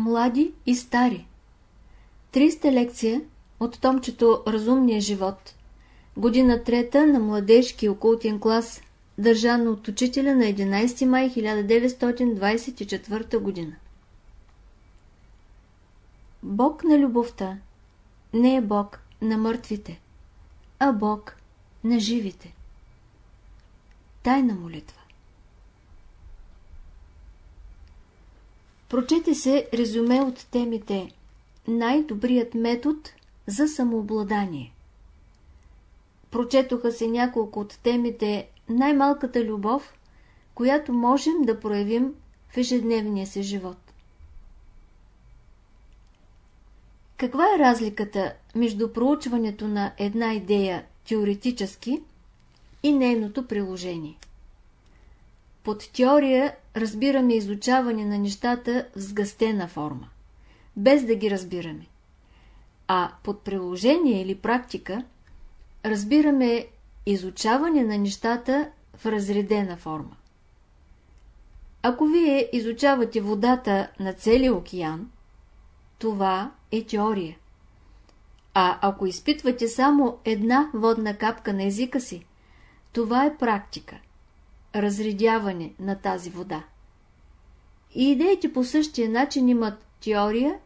Млади и стари. 300 лекция от томчето Разумния живот Година трета на младежки окултен клас Държано от учителя на 11 май 1924 година. Бог на любовта не е Бог на мъртвите, а Бог на живите. Тайна молитва Прочете се резюме от темите Най-добрият метод за самообладание. Прочетоха се няколко от темите Най-малката любов, която можем да проявим в ежедневния си живот. Каква е разликата между проучването на една идея теоретически и нейното приложение? Под теория разбираме изучаване на нещата в сгъстена форма, без да ги разбираме. А под приложение или практика разбираме изучаване на нещата в разредена форма. Ако вие изучавате водата на целия океан, това е теория. А ако изпитвате само една водна капка на езика си, това е практика – разредяване на тази вода. И идеите по същия начин имат теория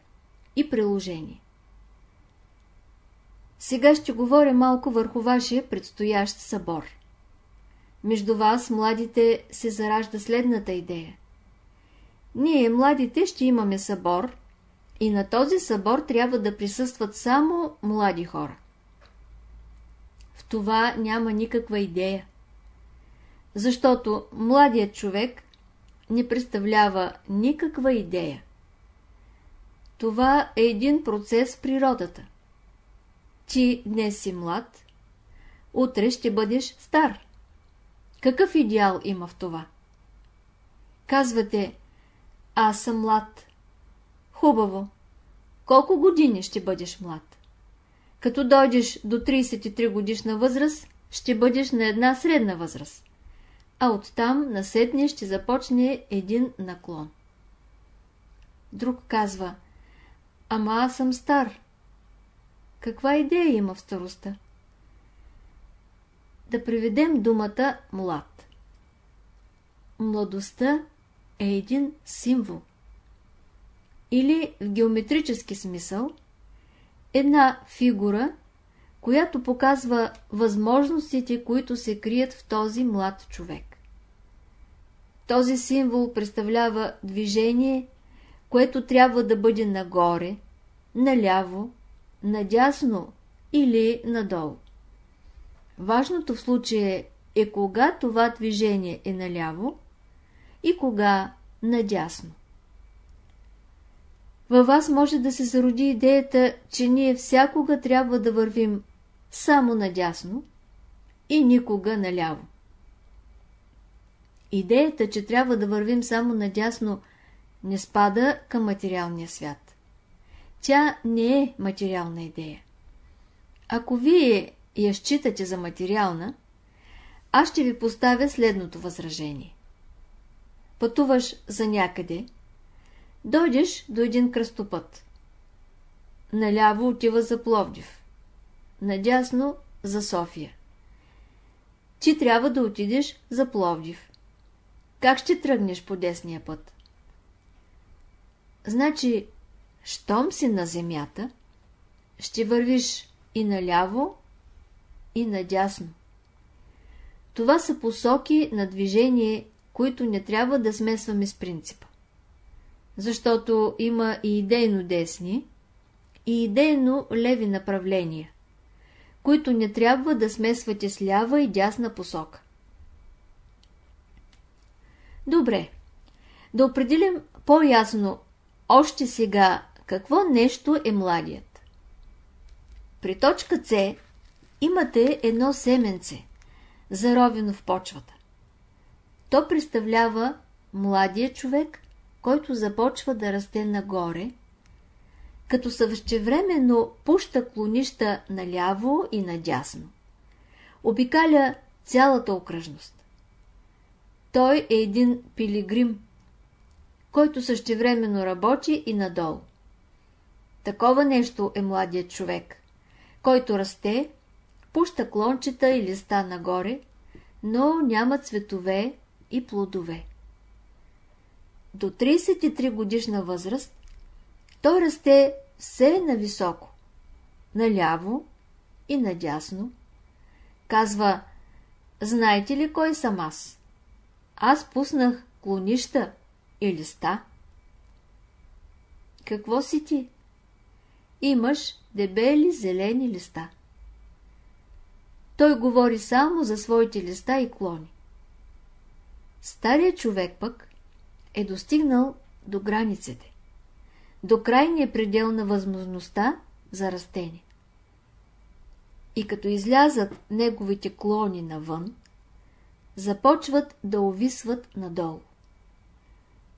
и приложение. Сега ще говоря малко върху вашия предстоящ събор. Между вас, младите, се заражда следната идея. Ние, младите, ще имаме събор и на този събор трябва да присъстват само млади хора. В това няма никаква идея защото младият човек не представлява никаква идея. Това е един процес в природата. Ти днес си млад, утре ще бъдеш стар. Какъв идеал има в това? Казвате, аз съм млад. Хубаво. Колко години ще бъдеш млад? Като дойдеш до 33 годишна възраст, ще бъдеш на една средна възраст а оттам на седния ще започне един наклон. Друг казва, ама аз съм стар. Каква идея има в старостта? Да приведем думата млад. Младостта е един символ. Или в геометрически смисъл, една фигура, която показва възможностите, които се крият в този млад човек. Този символ представлява движение, което трябва да бъде нагоре, наляво, надясно или надолу. Важното в случая е кога това движение е наляво и кога надясно. Във вас може да се зароди идеята, че ние всякога трябва да вървим само надясно и никога наляво. Идеята, че трябва да вървим само надясно, не спада към материалния свят. Тя не е материална идея. Ако вие я считате за материална, аз ще ви поставя следното възражение. Пътуваш за някъде, дойдеш до един кръстопът. Наляво отива за Пловдив, надясно за София. Ти трябва да отидеш за Пловдив. Как ще тръгнеш по десния път? Значи, щом си на земята, ще вървиш и наляво, и надясно. Това са посоки на движение, които не трябва да смесваме с принципа. Защото има и идейно десни, и идейно леви направления, които не трябва да смесвате с лява и дясна посока. Добре, да определим по-ясно още сега какво нещо е младият. При точка С имате едно семенце, заровено в почвата. То представлява младия човек, който започва да расте нагоре, като същевременно пуща клонища наляво и надясно. Обикаля цялата окръжност. Той е един пилигрим, който същевременно работи и надолу. Такова нещо е младият човек, който расте, пуща клончета и листа нагоре, но няма цветове и плодове. До 33 годишна възраст той расте все нависоко, наляво и надясно. Казва, знаете ли кой съм аз? Аз пуснах клонища и листа. Какво си ти? Имаш дебели зелени листа. Той говори само за своите листа и клони. Старият човек пък е достигнал до границите, до крайния предел на възможността за растение. И като излязат неговите клони навън, започват да овисват надолу.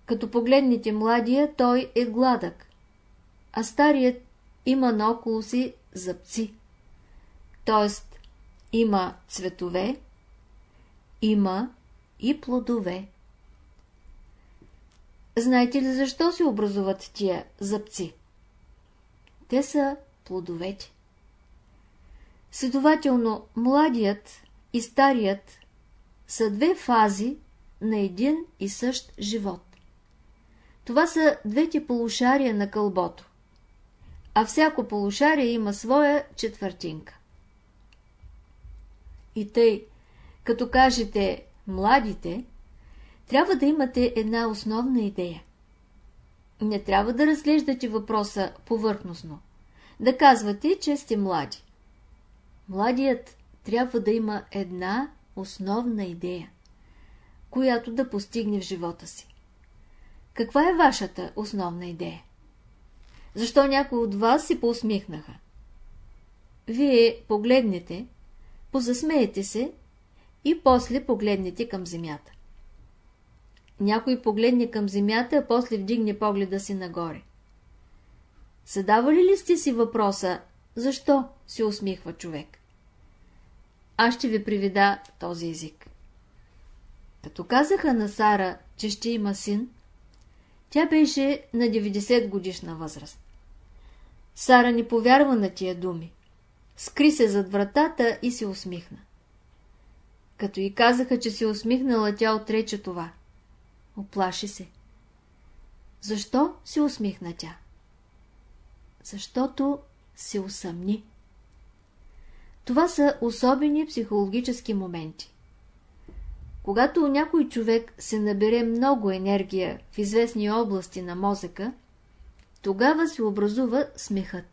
Като погледнете младия, той е гладък, а старият има наоколо си зъбци. т.е. има цветове, има и плодове. Знаете ли защо се образуват тия зъбци? Те са плодовете. Следователно, младият и старият са две фази на един и същ живот. Това са двете полушария на кълбото, а всяко полушарие има своя четвъртинка. И тъй, като кажете младите, трябва да имате една основна идея. Не трябва да разглеждате въпроса повърхностно, да казвате, че сте млади. Младият трябва да има една основна идея, която да постигне в живота си. Каква е вашата основна идея? Защо някои от вас си поусмихнаха? Вие погледнете, позасмеете се и после погледнете към земята. Някой погледне към земята, а после вдигне погледа си нагоре. Задавали ли сте си въпроса, защо се усмихва човек? Аз ще ви приведа този език. Като казаха на Сара, че ще има син, тя беше на 90 годишна възраст. Сара не повярва на тия думи. Скри се зад вратата и се усмихна. Като й казаха, че се усмихнала, тя отрече това. Оплаши се. Защо се усмихна тя? Защото се усъмни. Това са особени психологически моменти. Когато някой човек се набере много енергия в известни области на мозъка, тогава се образува смехът.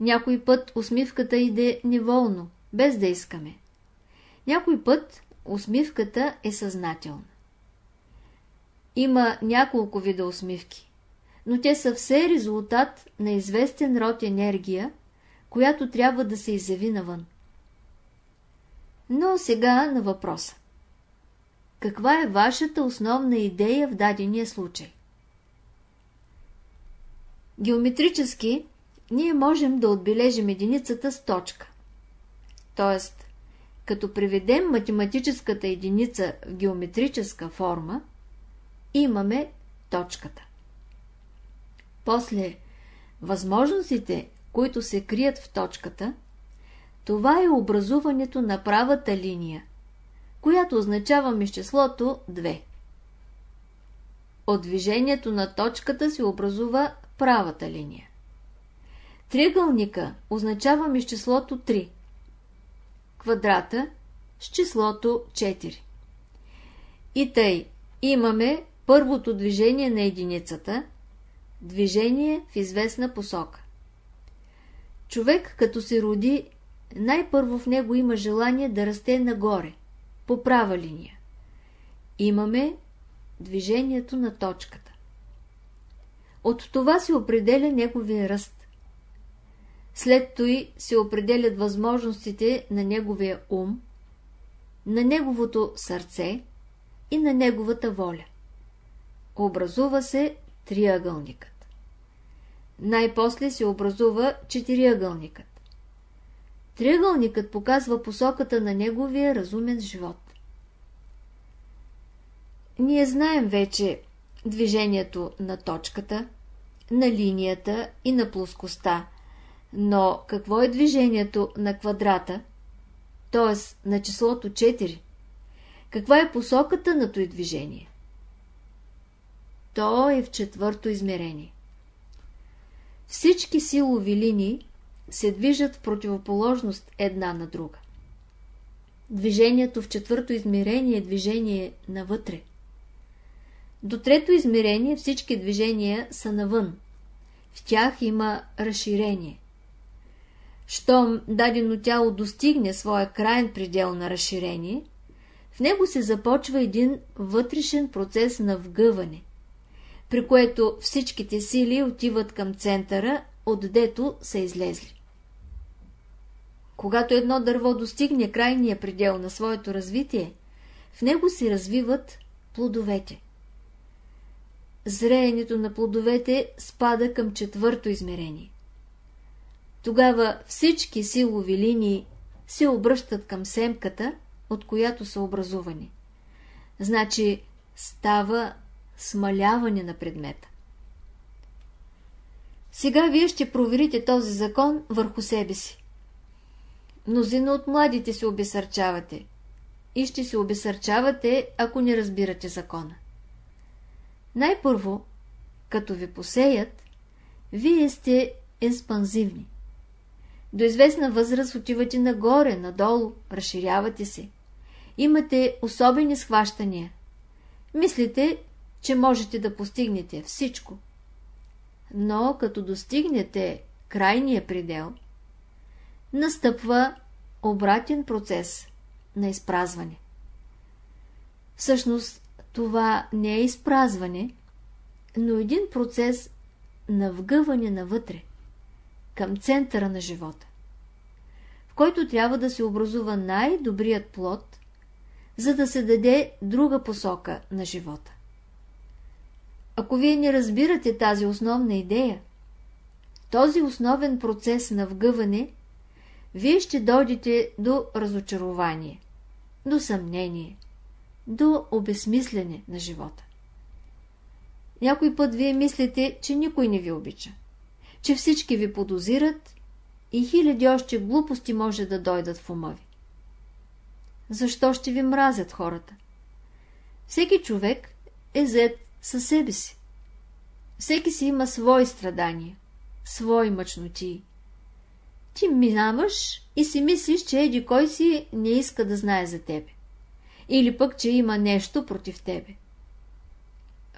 Някой път усмивката иде неволно, без да искаме. Някой път усмивката е съзнателна. Има няколко вида усмивки, но те са все резултат на известен род енергия, която трябва да се изяви навън. Но сега на въпроса. Каква е вашата основна идея в дадения случай? Геометрически ние можем да отбележим единицата с точка. Тоест, като приведем математическата единица в геометрическа форма, имаме точката. После, възможностите, които се крият в точката, това е образуването на правата линия, която означава числото 2. От движението на точката се образува правата линия. Триъгълника означава числото 3. Квадрата с числото 4. И тъй имаме първото движение на единицата, движение в известна посока. Човек, като се роди, най-първо в него има желание да расте нагоре, по права линия. Имаме движението на точката. От това се определя неговия ръст. След той се определят възможностите на неговия ум, на неговото сърце и на неговата воля. Образува се триъгълникът. Най-после се образува четириъгълникът. Триъгълникът показва посоката на неговия разумен живот. Ние знаем вече, движението на точката, на линията и на плоскостта, но какво е движението на квадрата, т.е. на числото 4? Каква е посоката на този движение? То е в четвърто измерение. Всички силови линии се движат в противоположност една на друга. Движението в четвърто измерение е движение навътре. До трето измерение всички движения са навън. В тях има разширение. Щом дадено тяло достигне своя крайен предел на разширение, в него се започва един вътрешен процес на вгъване, при което всичките сили отиват към центъра, отдето са излезли. Когато едно дърво достигне крайния предел на своето развитие, в него се развиват плодовете. Зреенето на плодовете спада към четвърто измерение. Тогава всички силови линии се обръщат към семката, от която са образувани. Значи става смаляване на предмета. Сега вие ще проверите този закон върху себе си. Мнозина от младите се обесърчавате и ще се обесърчавате, ако не разбирате закона. Най-първо, като ви посеят, вие сте експанзивни. До известна възраст отивате нагоре, надолу, разширявате се. Имате особени схващания. Мислите, че можете да постигнете всичко. Но като достигнете крайния предел, настъпва обратен процес на изпразване. Всъщност, това не е изпразване, но един процес на вгъване навътре, към центъра на живота, в който трябва да се образува най-добрият плод, за да се даде друга посока на живота. Ако вие не разбирате тази основна идея, този основен процес на вгъване, вие ще дойдете до разочарование, до съмнение, до обесмислене на живота. Някой път вие мислите, че никой не ви обича, че всички ви подозират и хиляди още глупости може да дойдат в ума ви. Защо ще ви мразят хората? Всеки човек е зает със себе си. Всеки си има свои страдания, свои мъчноти. Ти минаваш и си мислиш, че еди кой си не иска да знае за тебе. Или пък, че има нещо против тебе.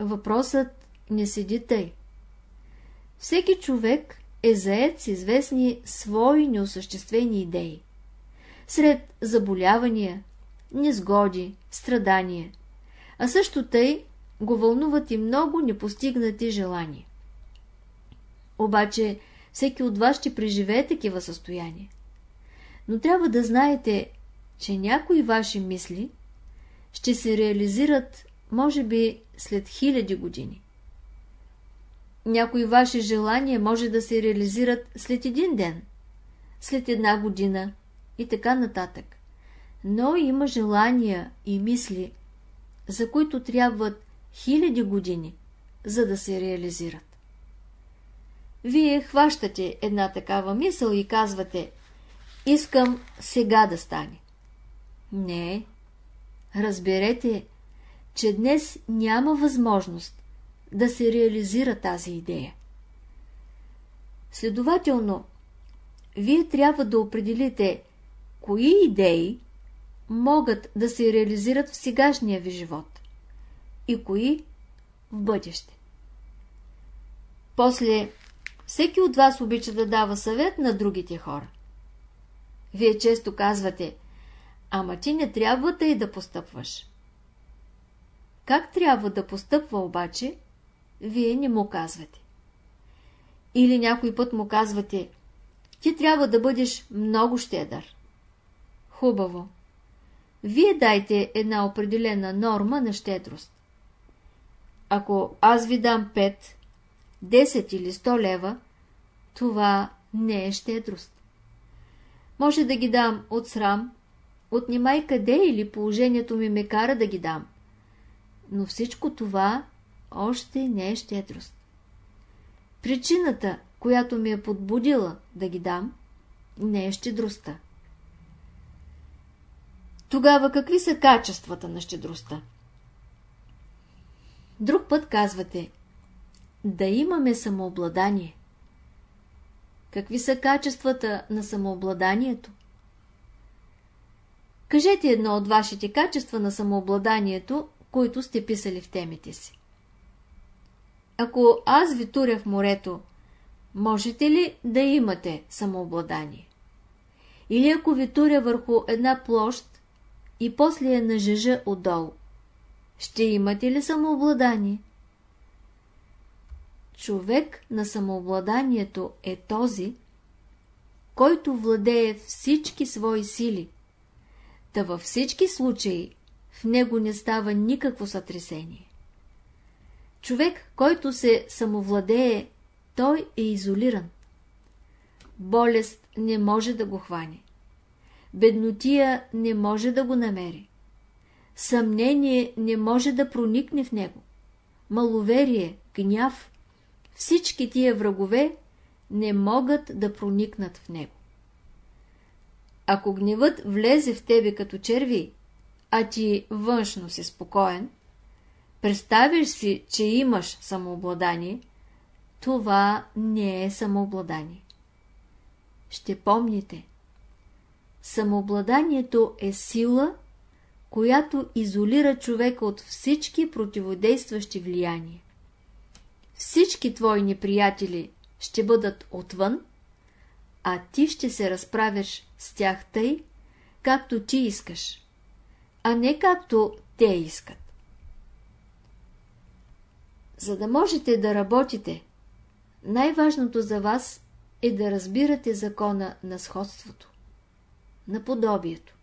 Въпросът не седи тъй. Всеки човек е заед с известни свои неосъществени идеи. Сред заболявания, незгоди, страдания, а също тъй го вълнуват и много непостигнати желания. Обаче всеки от вас ще преживее такива състояния. Но трябва да знаете, че някои ваши мисли ще се реализират, може би, след хиляди години. Някои ваши желания може да се реализират след един ден, след една година и така нататък. Но има желания и мисли, за които трябват хиляди години, за да се реализират. Вие хващате една такава мисъл и казвате «Искам сега да стане». Не, разберете, че днес няма възможност да се реализира тази идея. Следователно, вие трябва да определите кои идеи могат да се реализират в сегашния ви живот и кои в бъдеще. После, всеки от вас обича да дава съвет на другите хора. Вие често казвате, ама ти не трябва да и да постъпваш. Как трябва да постъпва обаче, вие не му казвате. Или някой път му казвате, ти трябва да бъдеш много щедър. Хубаво. Вие дайте една определена норма на щедрост. Ако аз ви дам 5, 10 или 100 лева, това не е щедрост. Може да ги дам от срам, от немай къде или положението ми ме кара да ги дам. Но всичко това още не е щедрост. Причината, която ми е подбудила да ги дам, не е щедростта. Тогава какви са качествата на щедростта? Друг път казвате да имаме самообладание. Какви са качествата на самообладанието? Кажете едно от вашите качества на самообладанието, които сте писали в темите си. Ако аз ви туря в морето, можете ли да имате самообладание? Или ако ви туря върху една площ и после я нажежа отдолу, ще имате ли самообладание? Човек на самообладанието е този, който владее всички свои сили. Та във всички случаи в него не става никакво сътресение. Човек, който се самовладее, той е изолиран. Болест не може да го хване. Беднотия не може да го намери. Съмнение не може да проникне в него. Маловерие, гняв, всички тия врагове не могат да проникнат в него. Ако гневът влезе в тебе като черви, а ти външно си спокоен, представиш си, че имаш самообладание, това не е самообладание. Ще помните, самообладанието е сила, която изолира човека от всички противодействащи влияния. Всички твои неприятели ще бъдат отвън, а ти ще се разправяш с тях тъй, както ти искаш, а не както те искат. За да можете да работите, най-важното за вас е да разбирате закона на сходството, на подобието.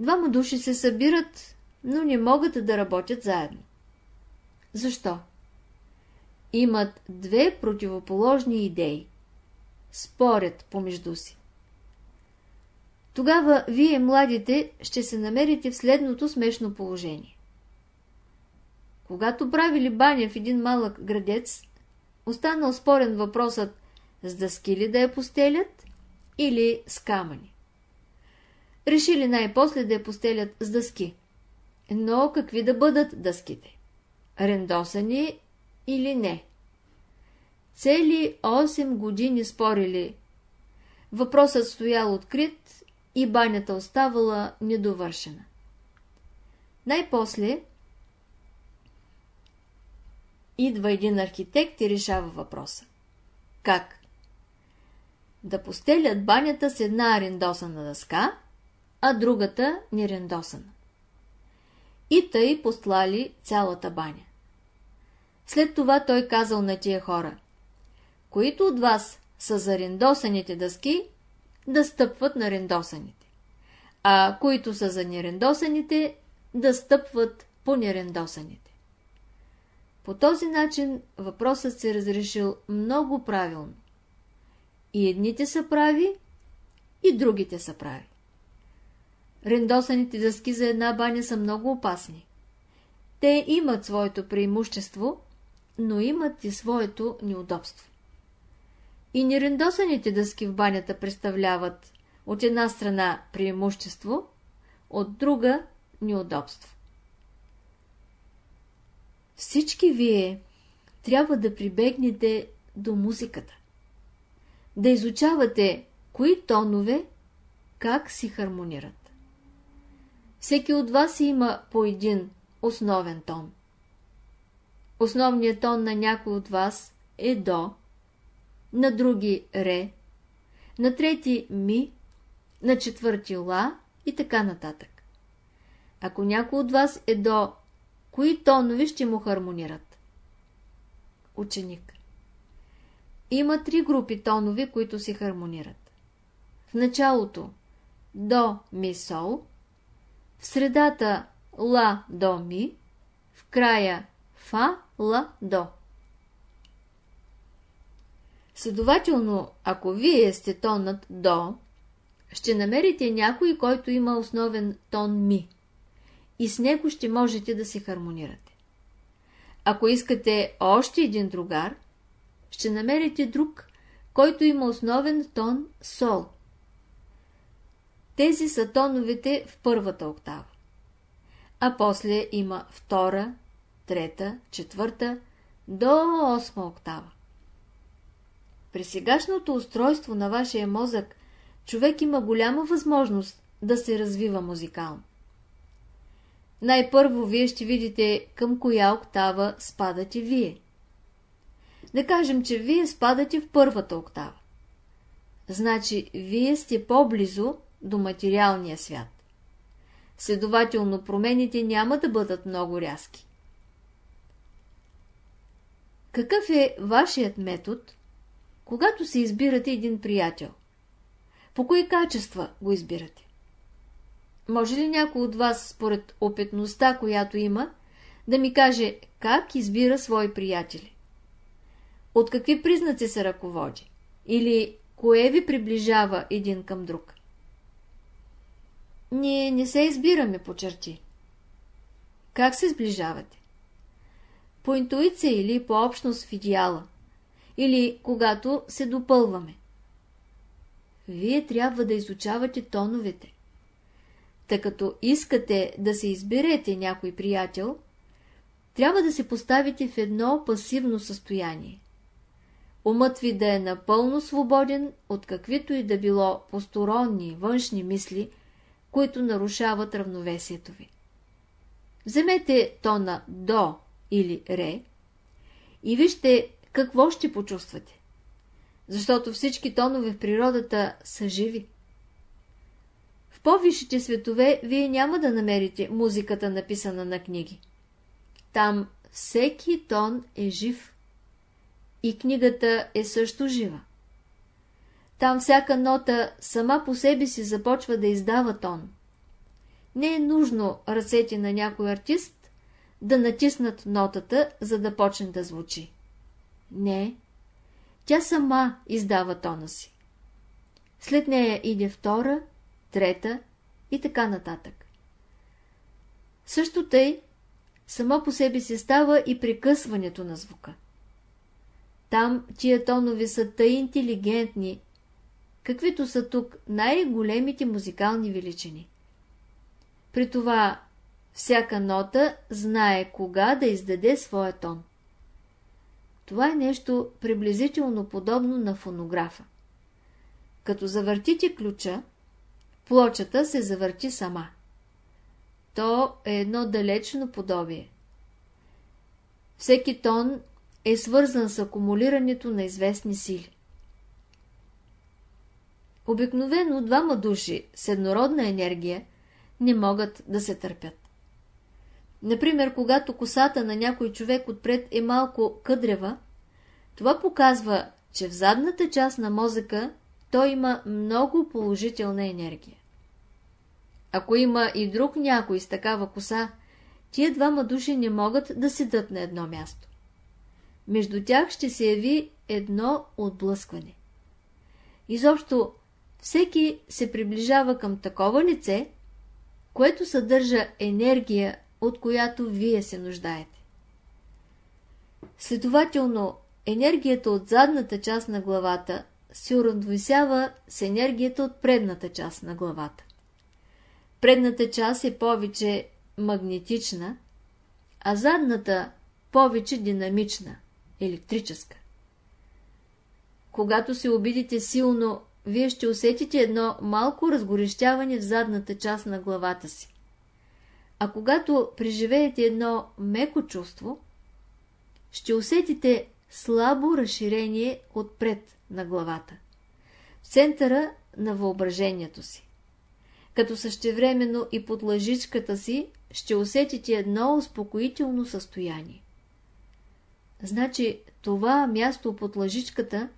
Двама души се събират, но не могат да работят заедно. Защо? Имат две противоположни идеи. Спорят помежду си. Тогава вие, младите, ще се намерите в следното смешно положение. Когато правили баня в един малък градец, останал спорен въпросът с дъски ли да я постелят или с камъни. Решили най-после да я постелят с дъски. Но какви да бъдат дъските? Рендосани или не? Цели 8 години спорили. Въпросът стоял открит и банята оставала недовършена. Най-после идва един архитект и решава въпроса. Как? Да постелят банята с една арендосана дъска, а другата нерендосана. И тъй послали цялата баня. След това той казал на тия хора, които от вас са за рендосаните дъски, да стъпват на рендосаните, а които са за нерендосаните, да стъпват по нерендосаните. По този начин въпросът се разрешил много правилно. И едните са прави, и другите са прави. Рендосаните дъски за една баня са много опасни. Те имат своето преимущество, но имат и своето неудобство. И нерендосаните дъски в банята представляват от една страна преимущество, от друга неудобство. Всички вие трябва да прибегнете до музиката. Да изучавате кои тонове как си хармонират. Всеки от вас има по един основен тон. Основният тон на някой от вас е до, на други ре, на трети ми, на четвърти ла и така нататък. Ако някой от вас е до, кои тонове ще му хармонират? Ученик Има три групи тонове, които си хармонират. В началото до, ми, сол, в средата ла, до, ми, в края фа, ла, до. Следователно, ако вие сте тонът до, ще намерите някой, който има основен тон ми и с него ще можете да се хармонирате. Ако искате още един другар, ще намерите друг, който има основен тон сол. Тези са тоновете в първата октава. А после има втора, трета, четвърта, до осма октава. При сегашното устройство на вашия мозък човек има голяма възможност да се развива музикално. Най-първо вие ще видите към коя октава спадате вие. Да кажем, че вие спадате в първата октава. Значи, вие сте по-близо до материалния свят. Следователно, промените няма да бъдат много рязки. Какъв е вашият метод, когато се избирате един приятел? По кои качества го избирате? Може ли някой от вас, според опитността, която има, да ми каже как избира свои приятели? От какви признаци се ръководи? Или кое ви приближава един към друг? Ние не се избираме по черти. Как се сближавате? По интуиция или по общност в идеала? Или когато се допълваме? Вие трябва да изучавате тоновете. Тъй като искате да се изберете някой приятел, трябва да се поставите в едно пасивно състояние. Умът ви да е напълно свободен от каквито и да било посторонни външни мисли, които нарушават равновесието ви. Вземете тона до или ре и вижте какво ще почувствате. Защото всички тонове в природата са живи. В по-висшите светове вие няма да намерите музиката написана на книги. Там всеки тон е жив. И книгата е също жива. Там всяка нота сама по себе си започва да издава тон. Не е нужно ръцете на някой артист да натиснат нотата, за да почне да звучи. Не, тя сама издава тона си. След нея иде втора, трета и така нататък. Също тъй, само по себе си става и прекъсването на звука. Там тия тонови са тъй интелигентни, каквито са тук най-големите музикални величини. При това всяка нота знае кога да издаде своя тон. Това е нещо приблизително подобно на фонографа. Като завъртите ключа, плочата се завърти сама. То е едно далечно подобие. Всеки тон е свързан с акумулирането на известни сили. Обикновено двама души с еднородна енергия не могат да се търпят. Например, когато косата на някой човек отпред е малко къдрева, това показва, че в задната част на мозъка той има много положителна енергия. Ако има и друг някой с такава коса, тия двама души не могат да седат на едно място. Между тях ще се яви едно отблъскване. Изобщо, всеки се приближава към такова лице, което съдържа енергия, от която вие се нуждаете. Следователно, енергията от задната част на главата се уравновесява с енергията от предната част на главата. Предната част е повече магнетична, а задната повече динамична, електрическа. Когато се обидите силно, вие ще усетите едно малко разгорещяване в задната част на главата си. А когато преживеете едно меко чувство, ще усетите слабо разширение отпред на главата, в центъра на въображението си. Като същевременно и под лъжичката си ще усетите едно успокоително състояние. Значи това място под лъжичката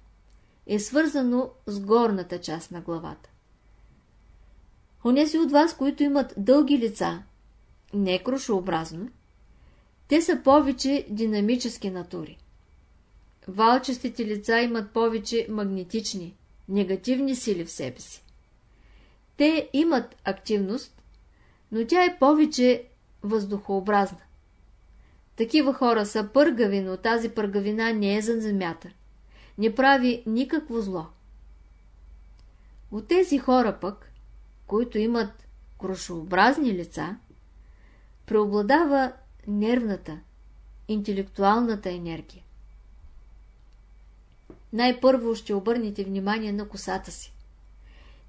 е свързано с горната част на главата. Онези от вас, които имат дълги лица, не крошообразно, те са повече динамически натури. Валчестите лица имат повече магнетични, негативни сили в себе си. Те имат активност, но тя е повече въздухообразна. Такива хора са пъргави, но тази пъргавина не е за земята. Не прави никакво зло. От тези хора пък, които имат крошообразни лица, преобладава нервната, интелектуалната енергия. Най-първо ще обърнете внимание на косата си.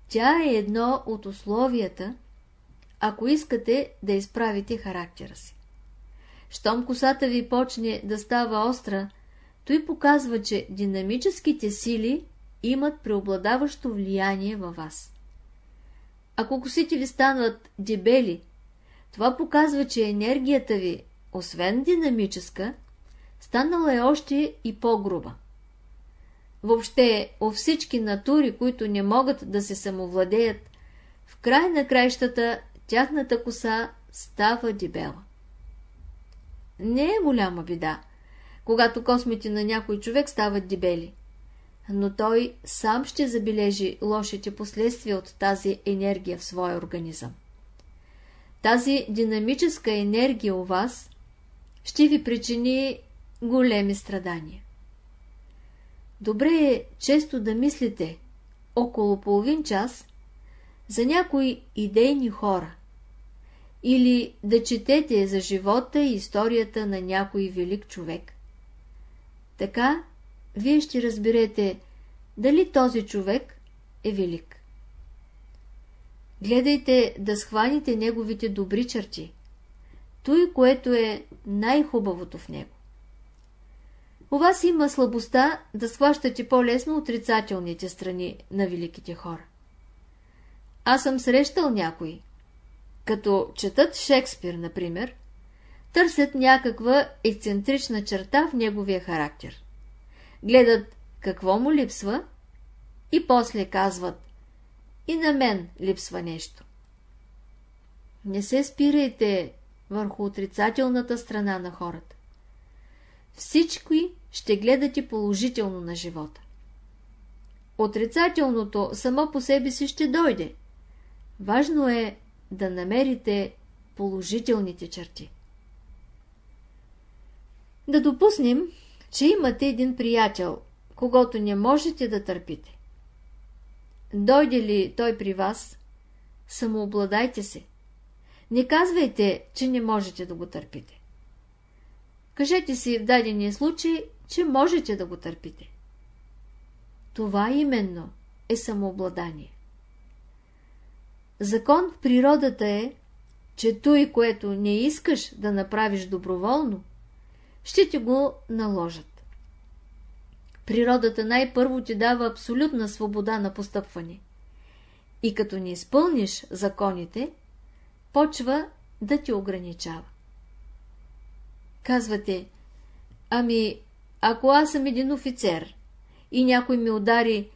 Тя е едно от условията, ако искате да изправите характера си. Щом косата ви почне да става остра, той показва, че динамическите сили имат преобладаващо влияние във вас. Ако косите ви станат дебели, това показва, че енергията ви, освен динамическа, станала е още и по-груба. Въобще, у всички натури, които не могат да се самовладеят, в край на краищата тяхната коса става дебела. Не е голяма беда, когато космите на някой човек стават дебели, но той сам ще забележи лошите последствия от тази енергия в своя организъм. Тази динамическа енергия у вас ще ви причини големи страдания. Добре е често да мислите около половин час за някои идейни хора или да четете за живота и историята на някой велик човек. Така вие ще разберете дали този човек е велик. Гледайте да схваните неговите добри черти, той, което е най-хубавото в него. У вас има слабостта да схващате по-лесно отрицателните страни на великите хора. Аз съм срещал някои, като четат Шекспир, например, търсят някаква ексцентрична черта в неговия характер. Гледат какво му липсва и после казват и на мен липсва нещо. Не се спирайте върху отрицателната страна на хората. Всички ще гледате положително на живота. Отрицателното само по себе си ще дойде. Важно е да намерите положителните черти. Да допуснем, че имате един приятел, когато не можете да търпите. Дойде ли той при вас, самообладайте се. Не казвайте, че не можете да го търпите. Кажете си в дадения случай, че можете да го търпите. Това именно е самообладание. Закон в природата е, че той, което не искаш да направиш доброволно, ще ти го наложат. Природата най-първо ти дава абсолютна свобода на постъпване. И като не изпълниш законите, почва да ти ограничава. Казвате, ами, ако аз съм един офицер и някой ми удари,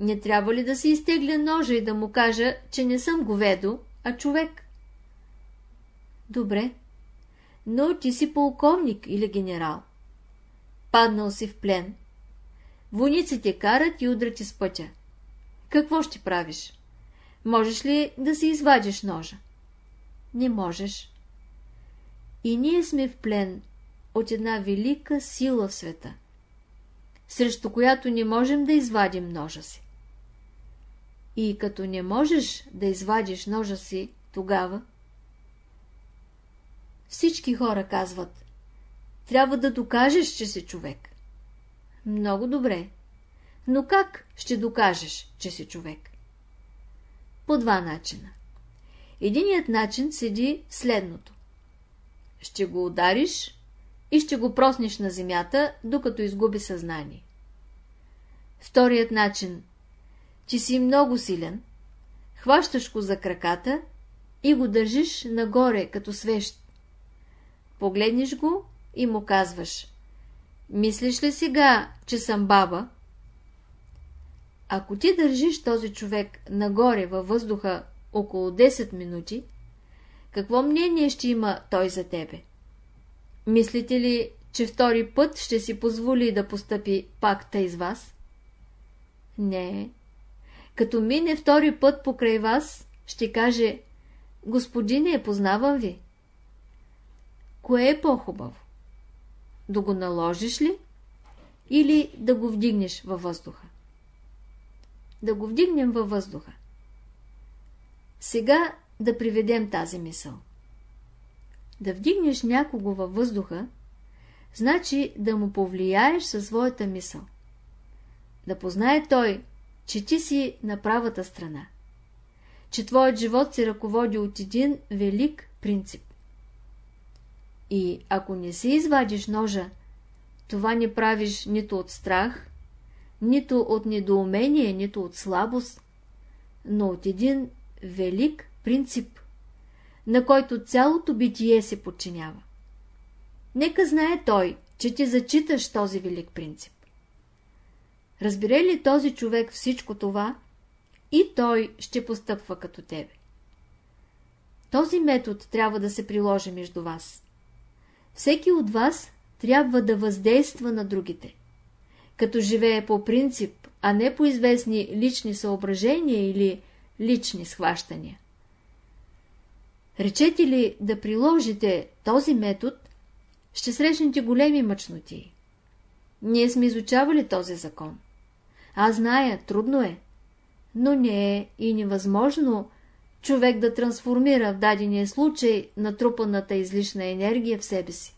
не трябва ли да се изтегля ножа и да му кажа, че не съм говедо, а човек? Добре, но ти си полковник или генерал. Паднал си в плен. Войниците карат и удрят из пътя. Какво ще правиш? Можеш ли да си извадиш ножа? Не можеш. И ние сме в плен от една велика сила в света, срещу която не можем да извадим ножа си. И като не можеш да извадиш ножа си, тогава всички хора казват Трябва да докажеш, че си човек. Много добре. Но как ще докажеш, че си човек? По два начина. Единият начин седи следното. Ще го удариш и ще го проснеш на земята, докато изгуби съзнание. Вторият начин. Ти си много силен, хващаш го за краката и го държиш нагоре, като свещ. Погледнеш го и му казваш Мислиш ли сега, че съм баба? Ако ти държиш този човек нагоре във въздуха около 10 минути, какво мнение ще има той за тебе? Мислите ли, че втори път ще си позволи да постъпи пак тъй с вас? Не. Като мине втори път покрай вас, ще каже, господине, познавам ви. Кое е по-хубаво? да го наложиш ли или да го вдигнеш във въздуха? Да го вдигнем във въздуха. Сега да приведем тази мисъл. Да вдигнеш някого във въздуха, значи да му повлияеш със своята мисъл. Да познае той, че ти си на правата страна, че твоят живот се ръководи от един велик принцип. И ако не си извадиш ножа, това не правиш нито от страх, нито от недоумение, нито от слабост, но от един велик принцип, на който цялото битие се подчинява. Нека знае той, че ти зачиташ този велик принцип. Разбере ли този човек всичко това, и той ще постъпва като тебе. Този метод трябва да се приложи между вас. Всеки от вас трябва да въздейства на другите, като живее по принцип, а не по известни лични съображения или лични схващания. Речете ли да приложите този метод, ще срещнете големи мъчноти. Ние сме изучавали този закон. Аз зная, трудно е, но не е и невъзможно човек да трансформира в дадения случай натрупаната излишна енергия в себе си.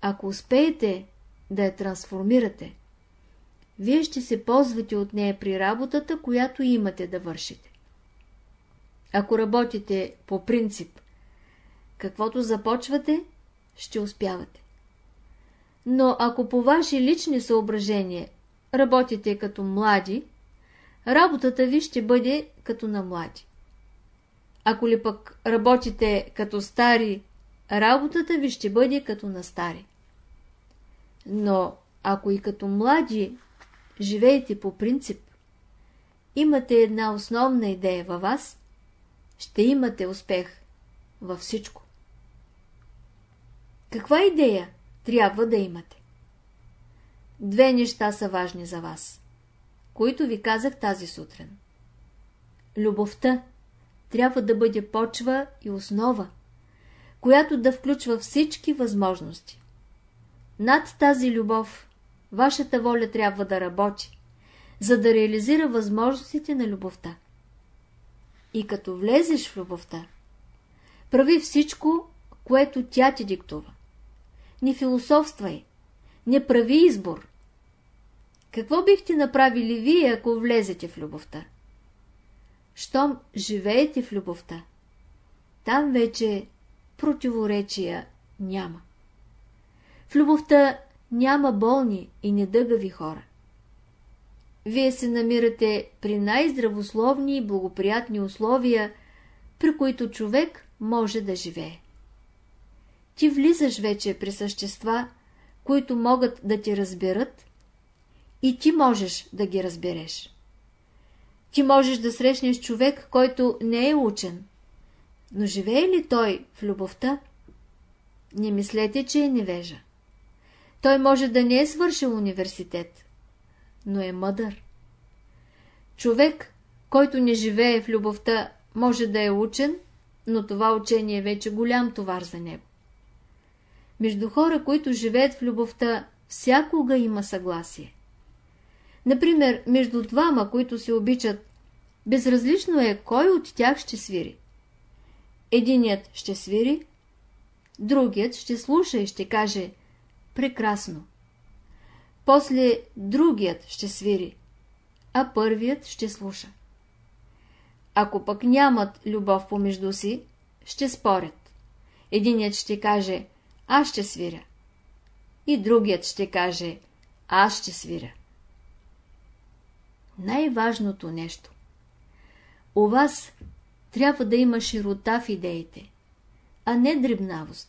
Ако успеете да я трансформирате, вие ще се ползвате от нея при работата, която имате да вършите. Ако работите по принцип, каквото започвате, ще успявате. Но ако по ваши лични съображения работите като млади, работата ви ще бъде като на млади. Ако ли пък работите като стари, работата ви ще бъде като на стари. Но ако и като млади живеете по принцип, имате една основна идея във вас, ще имате успех във всичко. Каква идея трябва да имате? Две неща са важни за вас, които ви казах тази сутрин. Любовта трябва да бъде почва и основа, която да включва всички възможности. Над тази любов вашата воля трябва да работи, за да реализира възможностите на любовта. И като влезеш в любовта, прави всичко, което тя ти диктува. Не философствай, не прави избор. Какво бихте направили вие, ако влезете в любовта? Щом живеете в любовта, там вече противоречия няма. В любовта няма болни и недъгави хора. Вие се намирате при най-здравословни и благоприятни условия, при които човек може да живее. Ти влизаш вече при същества, които могат да ти разберат и ти можеш да ги разбереш. Ти можеш да срещнеш човек, който не е учен, но живее ли той в любовта? Не мислете, че е невежа. Той може да не е свършил университет, но е мъдър. Човек, който не живее в любовта, може да е учен, но това учение е вече голям товар за него. Между хора, които живеят в любовта, всякога има съгласие. Например, между двама, които се обичат, безразлично е кой от тях ще свири. Единият ще свири, другият ще слуша и ще каже «Прекрасно». После другият ще свири, а първият ще слуша. Ако пък нямат любов помежду си, ще спорят. Единият ще каже «Аз ще свиря» и другият ще каже «Аз ще свиря» най-важното нещо. У вас трябва да има широта в идеите, а не дребнавост.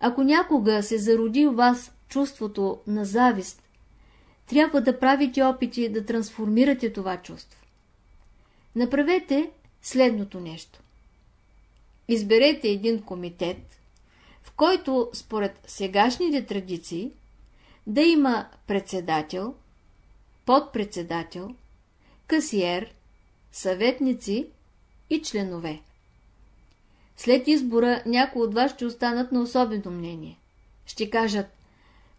Ако някога се зароди у вас чувството на завист, трябва да правите опити да трансформирате това чувство. Направете следното нещо. Изберете един комитет, в който според сегашните традиции да има председател – подпредседател, касиер, съветници и членове. След избора някои от вас ще останат на особено мнение. ще кажат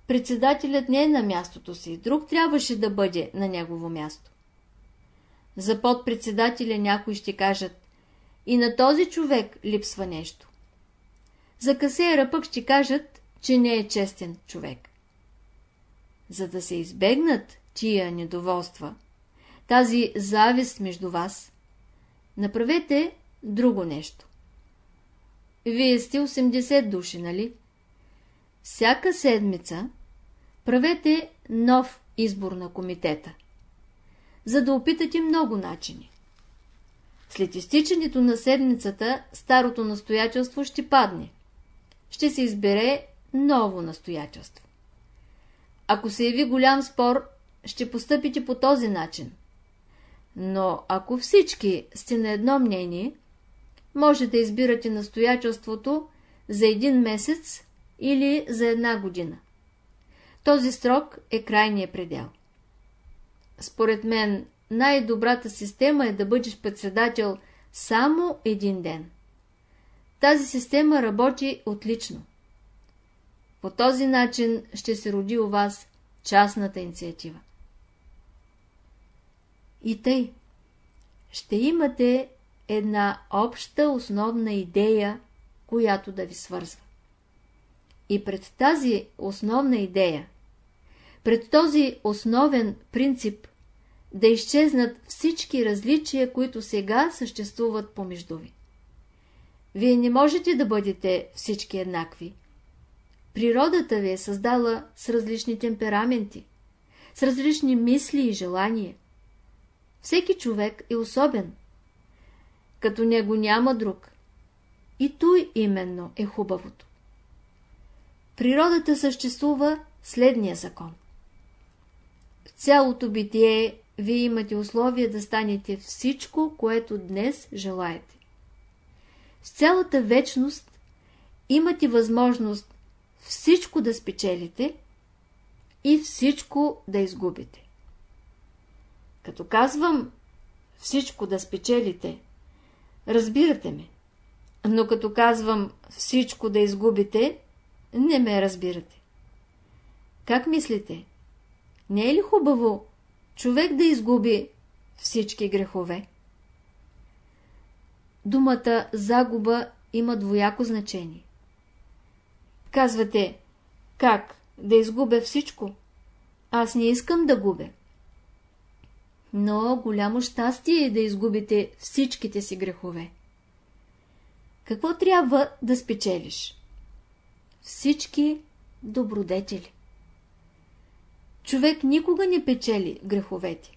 председателят не е на мястото си, друг трябваше да бъде на негово място. За подпредседателя някои ще кажат и на този човек липсва нещо. За касиера пък ще кажат, че не е честен човек. За да се избегнат тия недоволства, тази завист между вас, направете друго нещо. Вие сте 80 души, нали? Всяка седмица правете нов избор на комитета, за да опитате много начини. След изтичането на седмицата, старото настоятелство ще падне. Ще се избере ново настоятелство. Ако се яви голям спор, ще постъпите по този начин. Но ако всички сте на едно мнение, може да избирате настоятелството за един месец или за една година. Този срок е крайния предел. Според мен, най-добрата система е да бъдеш председател само един ден. Тази система работи отлично. По този начин ще се роди у вас частната инициатива. И тъй, ще имате една обща основна идея, която да ви свързва. И пред тази основна идея, пред този основен принцип, да изчезнат всички различия, които сега съществуват помежду ви. Вие не можете да бъдете всички еднакви. Природата ви е създала с различни темпераменти, с различни мисли и желания. Всеки човек е особен. Като него няма друг. И той именно е хубавото. Природата съществува следния закон. В цялото битие вие имате условия да станете всичко, което днес желаете. С цялата вечност имате възможност всичко да спечелите и всичко да изгубите. Като казвам всичко да спечелите, разбирате ме. Но като казвам всичко да изгубите, не ме разбирате. Как мислите? Не е ли хубаво човек да изгуби всички грехове? Думата загуба има двояко значение. Казвате, как? Да изгубя всичко? Аз не искам да губя. Но голямо щастие е да изгубите всичките си грехове. Какво трябва да спечелиш? Всички добродетели. Човек никога не печели греховете.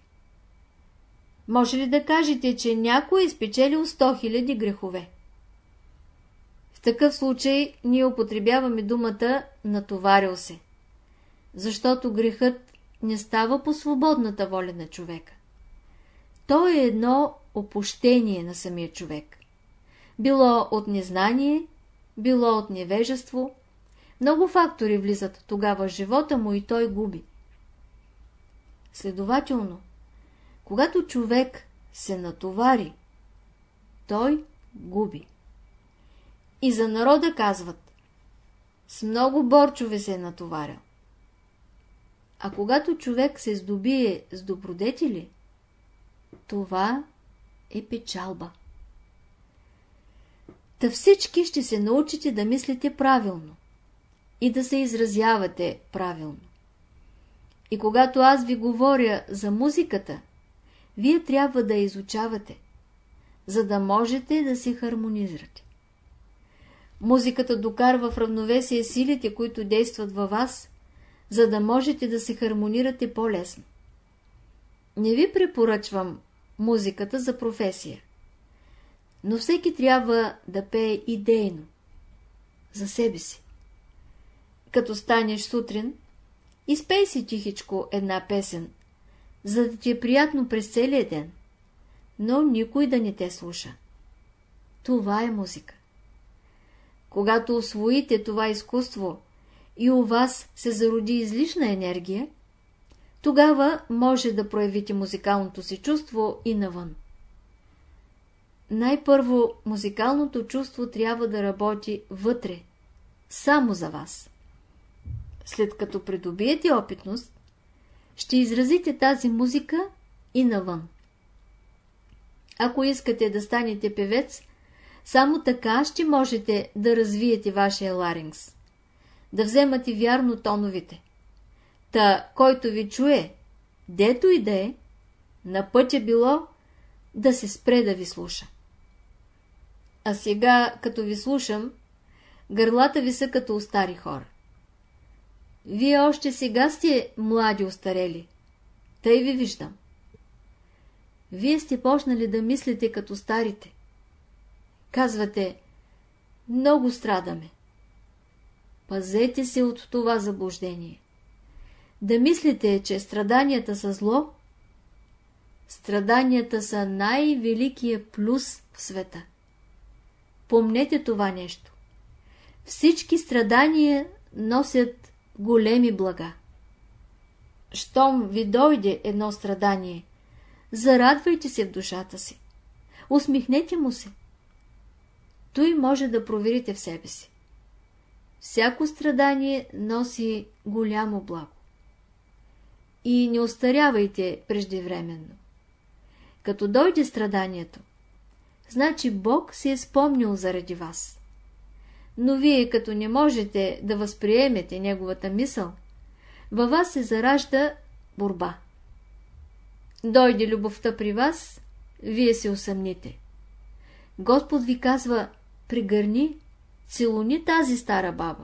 Може ли да кажете, че някой е спечелил 100 000 грехове? В такъв случай ние употребяваме думата натоварил се, защото грехът не става по свободната воля на човека. То е едно опущение на самия човек. Било от незнание, било от невежество. Много фактори влизат тогава в живота му и той губи. Следователно, когато човек се натовари, той губи. И за народа казват, с много борчове се е натоварял. А когато човек се здобие с добродетели, това е печалба. Та всички ще се научите да мислите правилно и да се изразявате правилно. И когато аз ви говоря за музиката, вие трябва да изучавате, за да можете да се хармонизирате. Музиката докарва в равновесие силите, които действат във вас, за да можете да се хармонирате по-лесно. Не ви препоръчвам музиката за професия, но всеки трябва да пее идейно, за себе си. Като станеш сутрин, изпей си тихичко една песен, за да ти е приятно през целия ден, но никой да не те слуша. Това е музика. Когато освоите това изкуство и у вас се зароди излишна енергия, тогава може да проявите музикалното си чувство и навън. Най-първо музикалното чувство трябва да работи вътре, само за вас. след като придобиете опитност, ще изразите тази музика и навън. Ако искате да станете певец, само така ще можете да развиете вашия ларингс. Да вземате вярно тоновите. Та, който ви чуе, дето и да е, на пътя било да се спре да ви слуша. А сега, като ви слушам, гърлата ви са като стари хора. Вие още сега сте млади остарели. Тъй ви виждам. Вие сте почнали да мислите като старите. Казвате, много страдаме. Пазете се от това заблуждение. Да мислите, че страданията са зло, страданията са най-великия плюс в света. Помнете това нещо. Всички страдания носят големи блага. Щом ви дойде едно страдание, зарадвайте се в душата си. Усмихнете му се. Той може да проверите в себе си. Всяко страдание носи голямо благо. И не остарявайте преждевременно. Като дойде страданието, значи Бог се е спомнил заради вас. Но вие, като не можете да възприемете Неговата мисъл, във вас се заражда борба. Дойде любовта при вас, вие се усъмните. Господ ви казва, пригърни, целуни тази стара баба.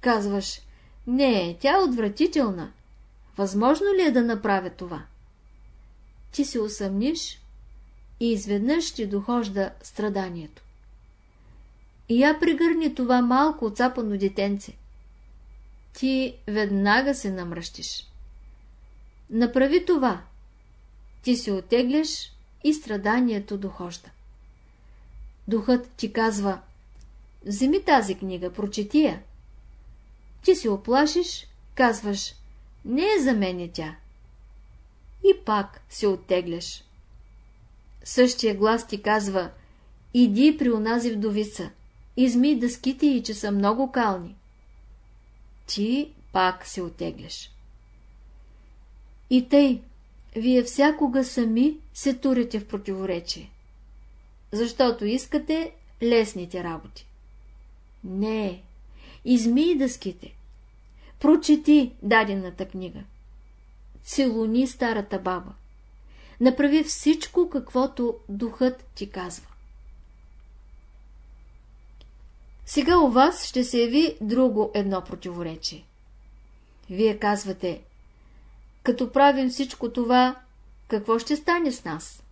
Казваш, не, тя е отвратителна. Възможно ли е да направя това? Ти се усъмниш и изведнъж ще дохожда страданието. И я пригърни това малко отцапано детенце. Ти веднага се намръщиш. Направи това. Ти се отегляш и страданието дохожда. Духът ти казва, вземи тази книга, прочети я. Ти се оплашиш, казваш, не е за мене тя. И пак се оттегляш. Същия глас ти казва, иди при онази вдовица, изми дъските и че са много кални. Ти пак се отегляш. И тъй, вие всякога сами се турите в противоречие защото искате лесните работи. Не, измий дъските. Прочети дадената книга. Целуни старата баба. Направи всичко, каквото духът ти казва. Сега у вас ще се яви друго едно противоречие. Вие казвате, като правим всичко това, какво ще стане с нас?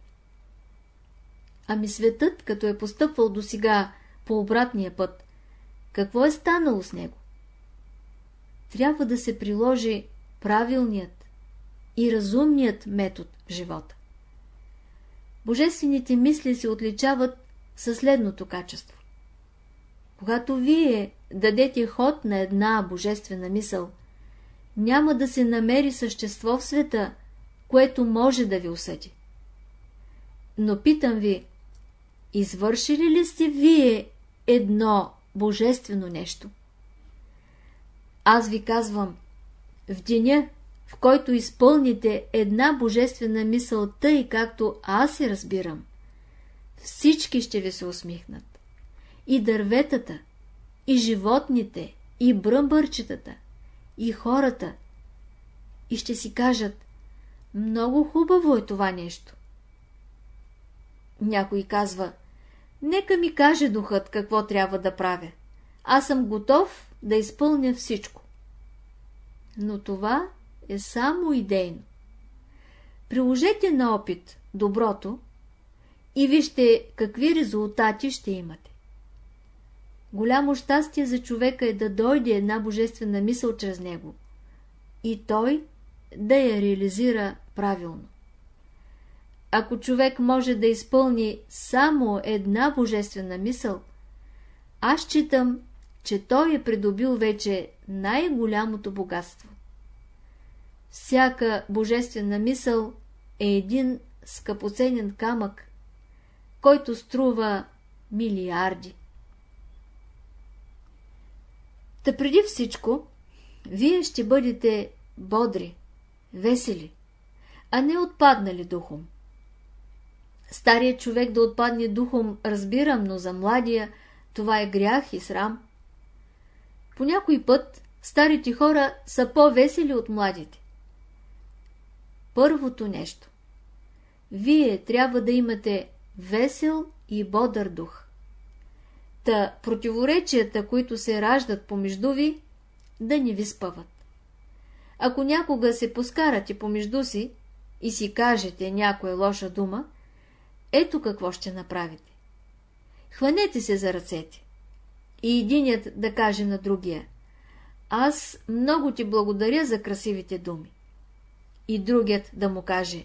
Ами светът, като е постъпвал до сега по обратния път, какво е станало с него? Трябва да се приложи правилният и разумният метод в живота. Божествените мисли се отличават със следното качество. Когато вие дадете ход на една божествена мисъл, няма да се намери същество в света, което може да ви осъди. Но питам ви, Извършили ли сте вие едно божествено нещо? Аз ви казвам, в деня, в който изпълните една божествена мисъл тъй, както аз се разбирам, всички ще ви се усмихнат. И дърветата, и животните, и бръмбърчетата, и хората. И ще си кажат, много хубаво е това нещо. Някой казва, нека ми каже духът какво трябва да правя. Аз съм готов да изпълня всичко. Но това е само идейно. Приложете на опит доброто и вижте какви резултати ще имате. Голямо щастие за човека е да дойде една божествена мисъл чрез него и той да я реализира правилно. Ако човек може да изпълни само една божествена мисъл, аз считам, че той е придобил вече най-голямото богатство. Всяка божествена мисъл е един скъпоценен камък, който струва милиарди. Та преди всичко, вие ще бъдете бодри, весели, а не отпаднали духом. Старият човек да отпадне духом разбирам, но за младия това е грях и срам. По някой път старите хора са по-весели от младите. Първото нещо. Вие трябва да имате весел и бодър дух. Та противоречията, които се раждат помежду ви, да не ви спъват. Ако някога се поскарате помежду си и си кажете някоя лоша дума, ето какво ще направите. Хванете се за ръцете. И единият да каже на другия. Аз много ти благодаря за красивите думи. И другият да му каже.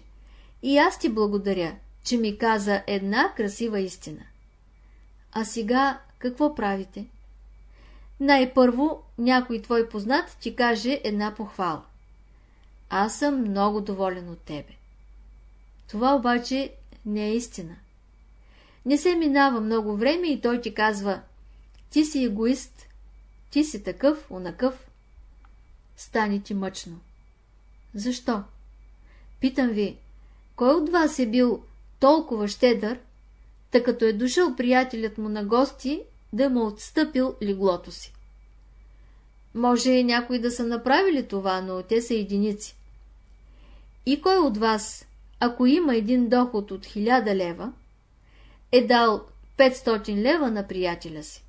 И аз ти благодаря, че ми каза една красива истина. А сега какво правите? Най-първо някой твой познат ти каже една похвала. Аз съм много доволен от тебе. Това обаче не е истина. Не се минава много време и той ти казва Ти си егоист, ти си такъв, онакъв. Стани ти мъчно. Защо? Питам ви, кой от вас е бил толкова щедър, тъй като е дошъл приятелят му на гости, да му отстъпил леглото си? Може някои да са направили това, но те са единици. И кой от вас, ако има един доход от 1000 лева, е дал 500 лева на приятеля си?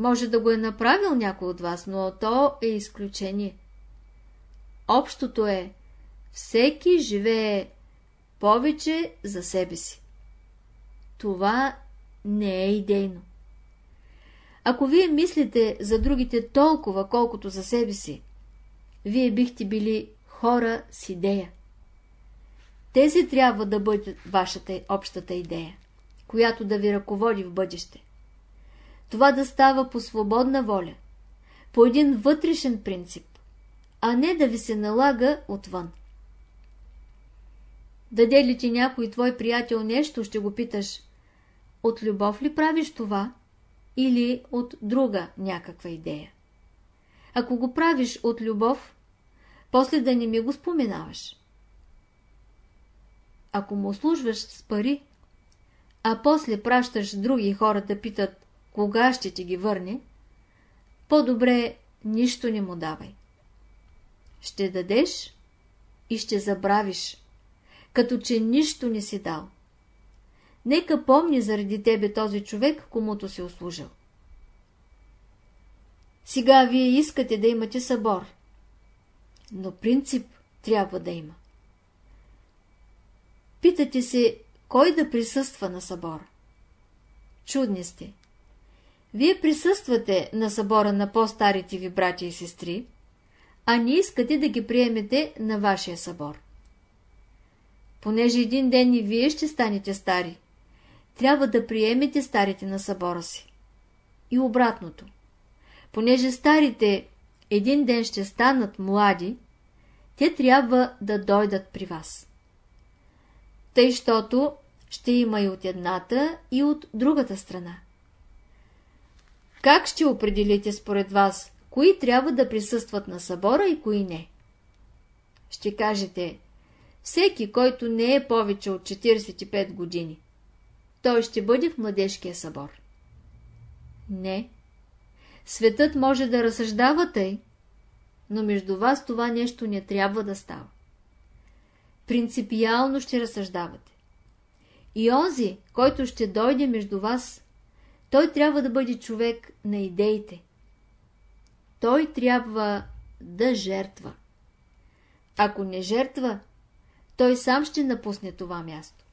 Може да го е направил някой от вас, но то е изключение. Общото е, всеки живее повече за себе си. Това не е идейно. Ако вие мислите за другите толкова, колкото за себе си, вие бихте били хора с идея. Тези трябва да бъдат вашата общата идея, която да ви ръководи в бъдеще. Това да става по свободна воля, по един вътрешен принцип, а не да ви се налага отвън. Даде ли ти някой твой приятел нещо, ще го питаш, от любов ли правиш това или от друга някаква идея? Ако го правиш от любов, после да не ми го споменаваш. Ако му служваш с пари, а после пращаш други хора да питат кога ще ти ги върне, по-добре нищо не му давай. Ще дадеш и ще забравиш, като че нищо не си дал. Нека помни заради тебе този човек, комуто си услужил. Сега вие искате да имате събор, но принцип трябва да има. Питате се, кой да присъства на събора? Чудни сте. Вие присъствате на събора на по-старите ви братя и сестри, а не искате да ги приемете на вашия събор. Понеже един ден и вие ще станете стари, трябва да приемете старите на събора си. И обратното. Понеже старите един ден ще станат млади, те трябва да дойдат при вас. Тъй, щото ще има и от едната, и от другата страна. Как ще определите според вас, кои трябва да присъстват на събора и кои не? Ще кажете, всеки, който не е повече от 45 години, той ще бъде в младежкия събор. Не. Светът може да разсъждава тъй, но между вас това нещо не трябва да става. Принципиално ще разсъждавате. И онзи, който ще дойде между вас, той трябва да бъде човек на идеите. Той трябва да жертва. Ако не жертва, той сам ще напусне това място.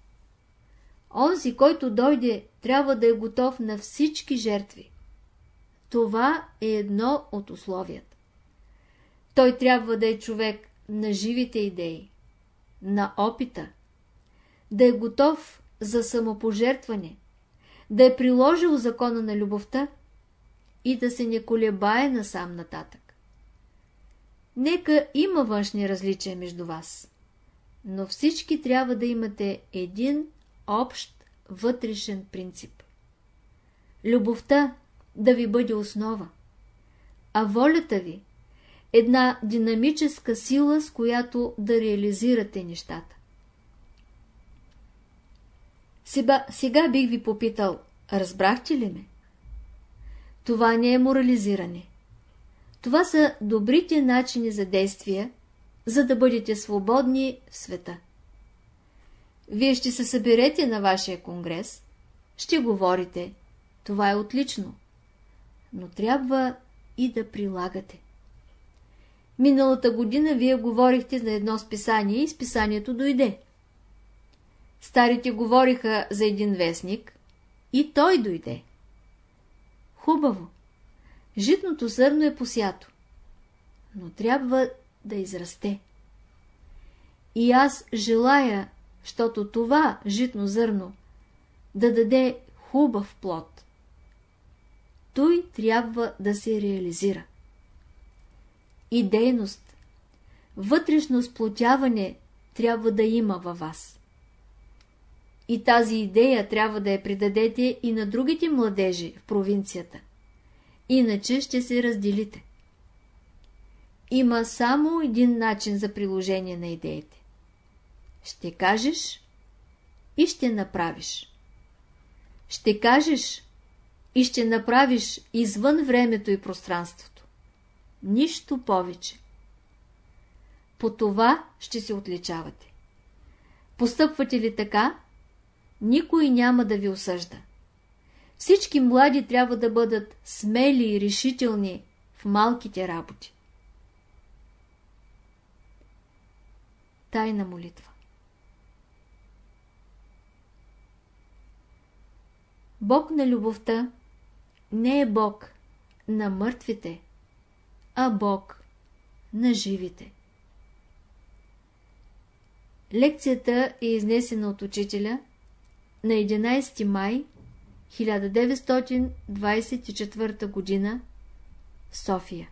Онзи, който дойде, трябва да е готов на всички жертви. Това е едно от условията. Той трябва да е човек на живите идеи, на опита, да е готов за самопожертване, да е приложил закона на любовта и да се не колебае насам нататък. Нека има външни различия между вас, но всички трябва да имате един общ вътрешен принцип. Любовта да ви бъде основа, а волята ви една динамическа сила, с която да реализирате нещата. Сега, сега бих ви попитал, разбрахте ли ме? Това не е морализиране. Това са добрите начини за действие, за да бъдете свободни в света. Вие ще се съберете на вашия конгрес, ще говорите. Това е отлично. Но трябва и да прилагате. Миналата година вие говорихте за едно списание и списанието дойде. Старите говориха за един вестник и той дойде. Хубаво. Житното зърно е посято. Но трябва да израсте. И аз желая, защото това житно зърно да даде хубав плод. Той трябва да се реализира. И дейност, вътрешно сплотяване трябва да има във вас. И тази идея трябва да я придадете и на другите младежи в провинцията. Иначе ще се разделите. Има само един начин за приложение на идеите. Ще кажеш и ще направиш. Ще кажеш и ще направиш извън времето и пространството. Нищо повече. По това ще се отличавате. Постъпвате ли така, никой няма да ви осъжда. Всички млади трябва да бъдат смели и решителни в малките работи. Тайна молитва Бог на любовта не е Бог на мъртвите, а Бог на живите. Лекцията е изнесена от учителя на 11 май 1924 г. в София.